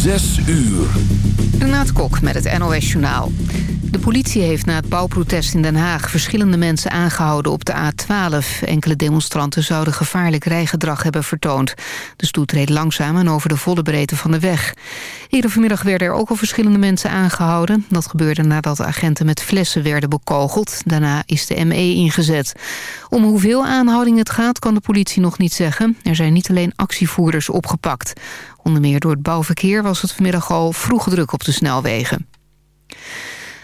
Zes uur. Renate Kok met het NOS Journaal. De politie heeft na het bouwprotest in Den Haag verschillende mensen aangehouden op de A12. Enkele demonstranten zouden gevaarlijk rijgedrag hebben vertoond. De stoet reed langzaam en over de volle breedte van de weg. Eerder vanmiddag werden er ook al verschillende mensen aangehouden. Dat gebeurde nadat agenten met flessen werden bekogeld. Daarna is de ME ingezet. Om hoeveel aanhoudingen het gaat kan de politie nog niet zeggen. Er zijn niet alleen actievoerders opgepakt. Onder meer door het bouwverkeer was het vanmiddag al vroeg druk op de snelwegen.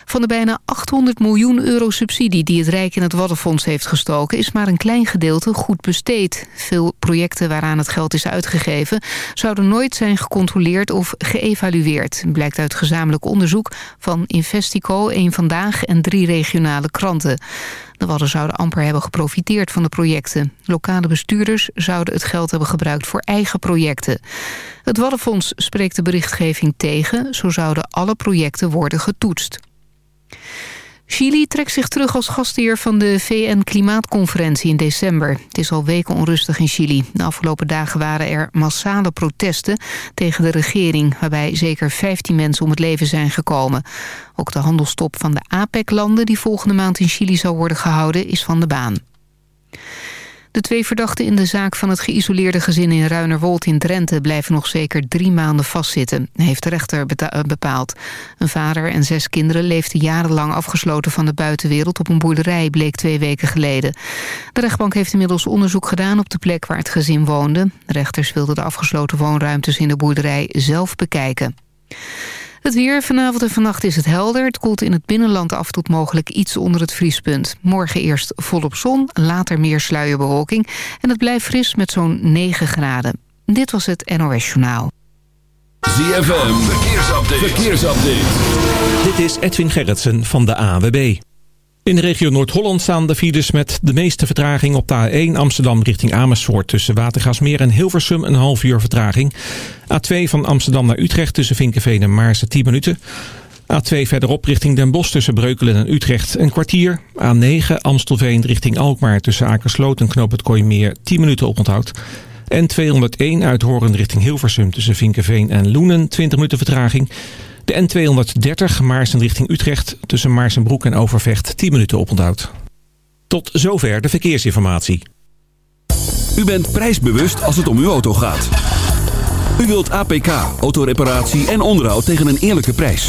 Van de bijna 800 miljoen euro subsidie die het Rijk in het Waddenfonds heeft gestoken... is maar een klein gedeelte goed besteed. Veel projecten waaraan het geld is uitgegeven... zouden nooit zijn gecontroleerd of geëvalueerd. Blijkt uit gezamenlijk onderzoek van Investico, Eén Vandaag... en drie regionale kranten. De Wadden zouden amper hebben geprofiteerd van de projecten. Lokale bestuurders zouden het geld hebben gebruikt voor eigen projecten. Het Waddenfonds spreekt de berichtgeving tegen. Zo zouden alle projecten worden getoetst. Chili trekt zich terug als gastheer van de VN-klimaatconferentie in december. Het is al weken onrustig in Chili. De afgelopen dagen waren er massale protesten tegen de regering... waarbij zeker 15 mensen om het leven zijn gekomen. Ook de handelstop van de APEC-landen die volgende maand in Chili zal worden gehouden... is van de baan. De twee verdachten in de zaak van het geïsoleerde gezin in Ruinerwold in Drenthe blijven nog zeker drie maanden vastzitten, heeft de rechter eh, bepaald. Een vader en zes kinderen leefden jarenlang afgesloten van de buitenwereld op een boerderij, bleek twee weken geleden. De rechtbank heeft inmiddels onderzoek gedaan op de plek waar het gezin woonde. De rechters wilden de afgesloten woonruimtes in de boerderij zelf bekijken. Het weer vanavond en vannacht is het helder. Het koelt in het binnenland af tot mogelijk iets onder het vriespunt. Morgen eerst volop zon, later meer sluierbewolking. En het blijft fris met zo'n 9 graden. Dit was het NOS Journaal. ZFM, verkeersupdate. verkeersupdate. Dit is Edwin Gerritsen van de AWB. In de regio Noord-Holland staan de files met de meeste vertraging op de A1 Amsterdam richting Amersfoort. Tussen Watergasmeer en Hilversum een half uur vertraging. A2 van Amsterdam naar Utrecht tussen Vinkenveen en Maarsen 10 minuten. A2 verderop richting Den Bosch tussen Breukelen en Utrecht een kwartier. A9 Amstelveen richting Alkmaar tussen Akersloot en Knoop het Kooimeer 10 minuten oponthoud. En 201 uit Horen richting Hilversum tussen Vinkenveen en Loenen 20 minuten vertraging. De N230 Maarsen richting Utrecht tussen Maarsenbroek en Overvecht 10 minuten oponthoud. Tot zover de verkeersinformatie. U bent prijsbewust als het om uw auto gaat. U wilt APK, autoreparatie en onderhoud tegen een eerlijke prijs.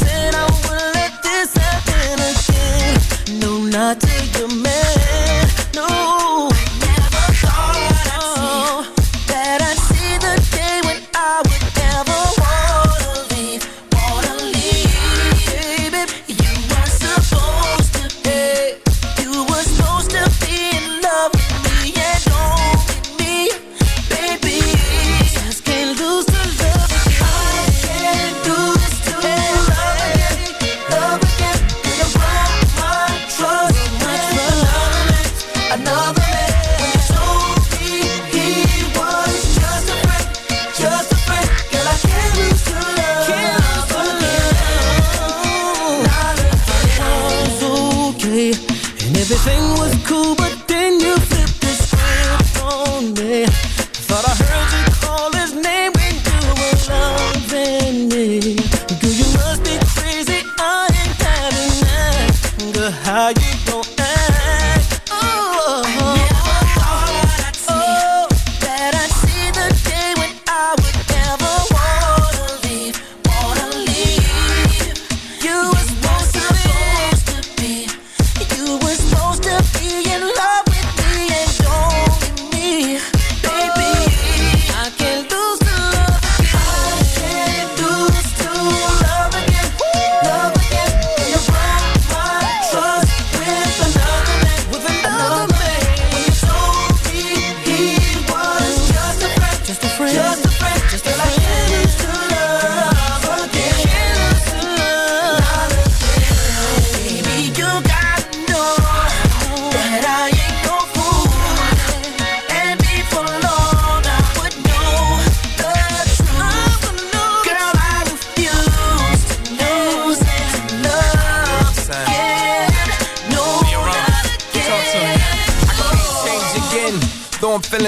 said I wouldn't let this happen again. No, not to your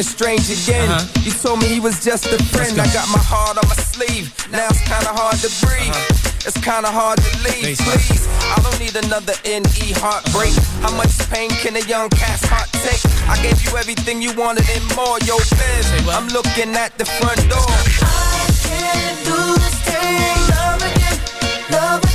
Strange again. Uh -huh. You told me he was just a friend. I got my heart on my sleeve. Now it's kinda hard to breathe. Uh -huh. It's kinda hard to leave. Please, I don't need another NE heartbreak. Uh -huh. How much pain can a young cat's heart take? I gave you everything you wanted and more. Yo, babe, I'm looking at the front door. I can't lose, love again, love again.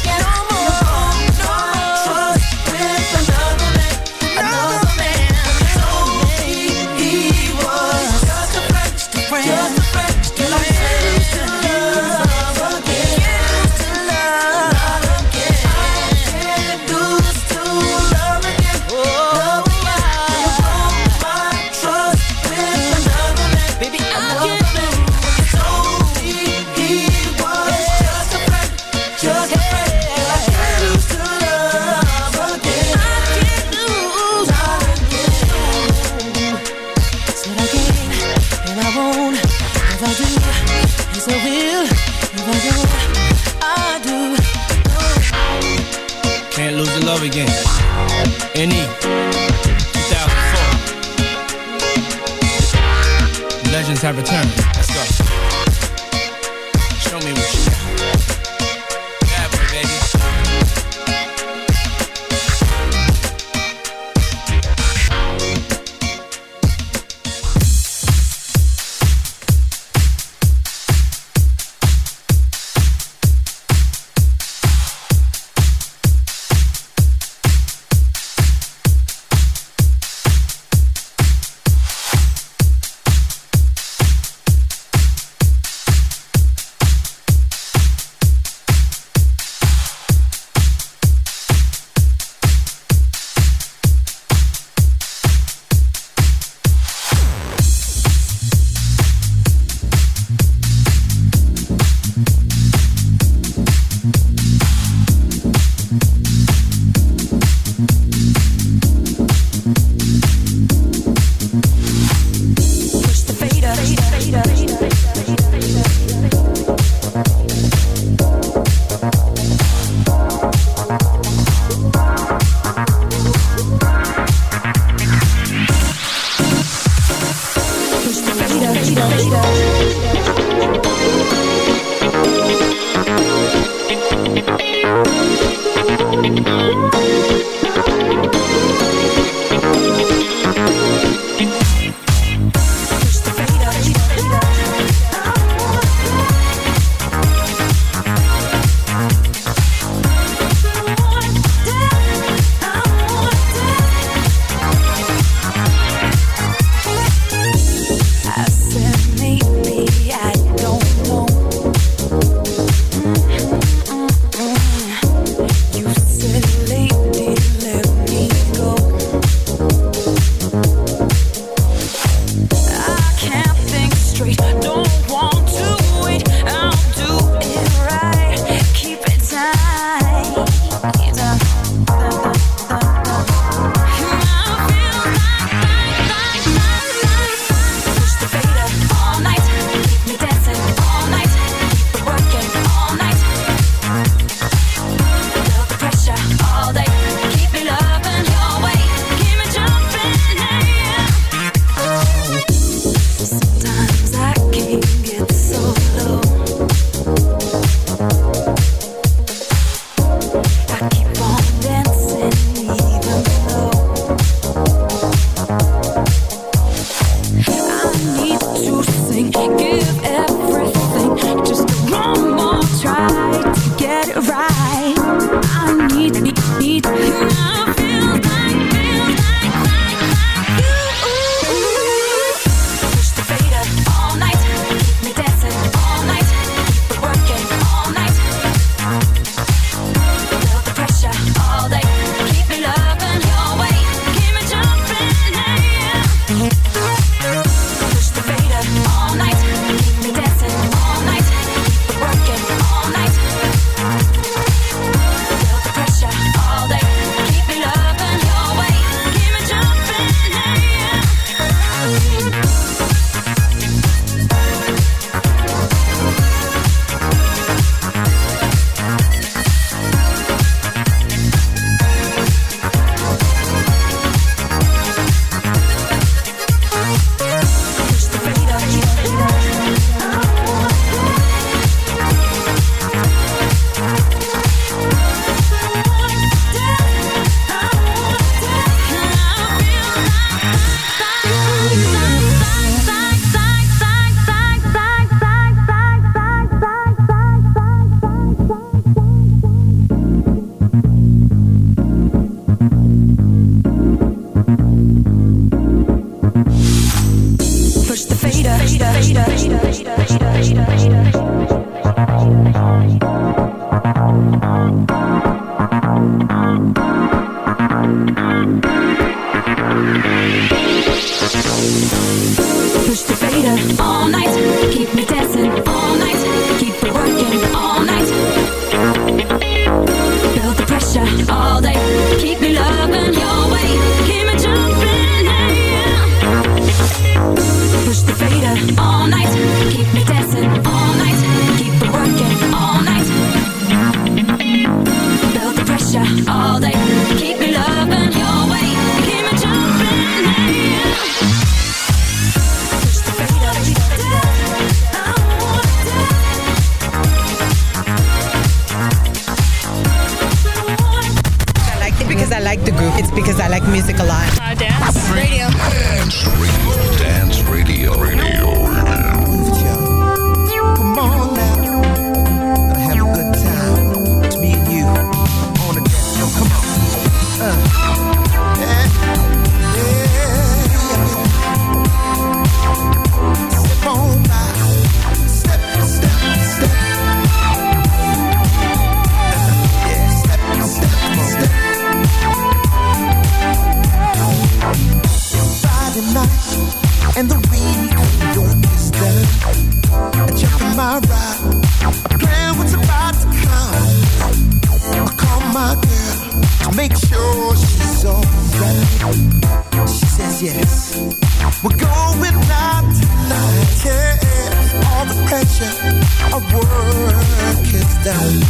I'll work it down.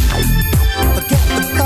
Forget the